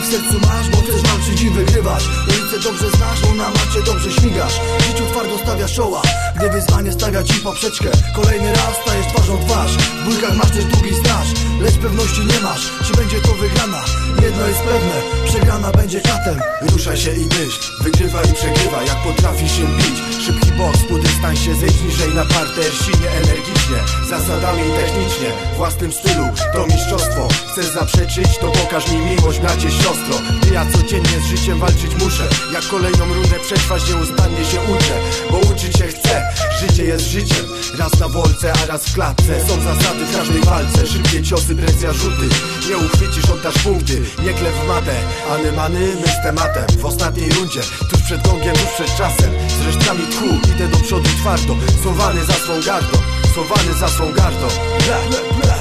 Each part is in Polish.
w sercu masz, bo chcesz walczyć i wygrywać Ulicę dobrze znasz, bo na macie dobrze śmigasz. W życiu twardo stawiasz czoła Gdy wyzwanie stawia ci poprzeczkę. Kolejny raz stajesz twarzą twarz. W bójkach masz też długi straż Lecz pewności nie masz, czy będzie to wygrana? Jedno jest pewne, przegrana będzie katem Ruszaj się i myśl, wygrywa i przegrywa Jak potrafi się bić. Szybki boks, pudy stań się zejdź niżej na parter Silnie, energicznie, zasadami technicznie Własnym stylu, to mistrzostwo. Chcesz zaprzeczyć, to pokaż mi miłość bracie, siostro. Gdy ja codziennie z życiem walczyć muszę. Jak kolejną rundę przetrwać nieustannie się uczę. Bo uczyć się chcę, życie jest życiem. Raz na wolce, a raz w klatce. Są zasady w każdej walce ciosy, presja, rzuty. Nie uchwycisz, oddasz punkty. Nie klep w matę, anemany my z tematem. W ostatniej rundzie, tuż przed gongiem, tuż przed czasem. Z resztkami tchu, idę do przodu twardo. Sowany za swą gardą Sowany za swą gardą. Ble, ble, ble.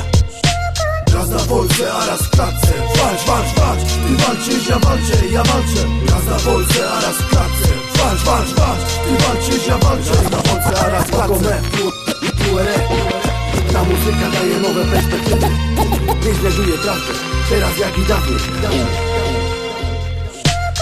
Raz na Polsce, a raz w klatce. Walcz, walcz, walcz, ty walczysz, ja walczę, ja walczę. Raz na Polsce, a raz w klatce. Walcz, walcz, walcz, ty walczysz, ja walczę. Raz na Polsce, a raz w klatce muzyka daje nowe perspektywy. Nie znajduje prawdy, teraz jak i dawniej.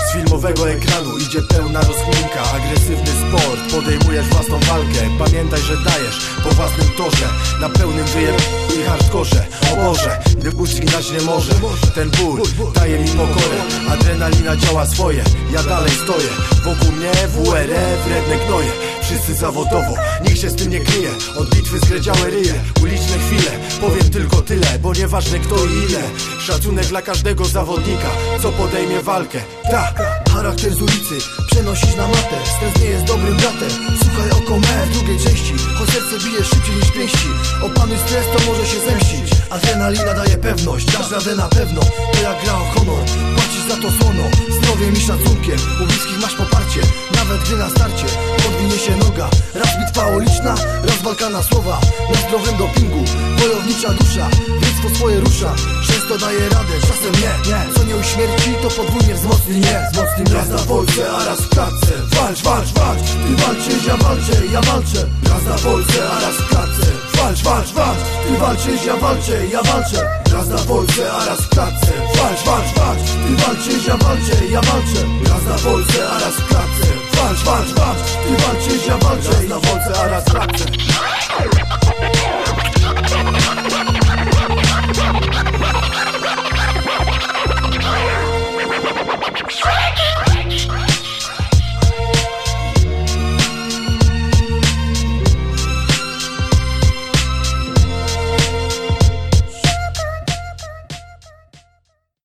Z filmowego ekranu idzie pełna rozkminka Agresywny sport, podejmujesz własną walkę. Pamiętaj, że dajesz po własnym torze. Na pełnym wyjem i hardkorze. O Boże, gdy ból nie może. Ten ból daje mi pokorę. Adrenalina działa swoje, ja dalej stoję. Wokół mnie WRF, redne gnoje Wszyscy zawodowo, nikt się z tym nie kryje. Od bitwy zgredziałe ryje, uliczne chwile. Powiem tylko tyle, bo nieważne kto i ile. Szacunek dla każdego zawodnika Co podejmie walkę, tak Charakter z ulicy przenosisz na matę. Stres nie jest dobrym bratem. Słuchaj oko me w drugiej części. Choć serce bije szybciej niż pięści. Opanuj stres to może się zemścić. Adrenalina daje pewność. Dasz radę na pewno. To jak gra o honor. Płacisz za to słono. Zdrowiem i szacunkiem. U bliskich masz poparcie. Nawet gdy na Raz bitwa uliczna Raz walka na słowa Na zdrowym dopingu Wojownicza dusza Więc po swoje rusza. Często daje radę Czasem nie, nie. Co nie uśmierci to podwójnie wzmocni nie. Wzmocni Raz na Polsce, a raz w klatce Walcz, walcz, walcz Ty walczysz, ja walczę, ja walczę. Raz na Polsce, a raz w klatce Walcz, walcz, walcz Ty walczysz, ja walczę, ja walczę. Raz na Polsce, a raz w klatce Walcz, walcz, walcz Ty walczysz, ja walczę, ja walczę. Raz na Polsce, a raz w klatce Walcz, walcz, walcz Ty walczysz, ja walczę Raz na wolce, a raz w klatce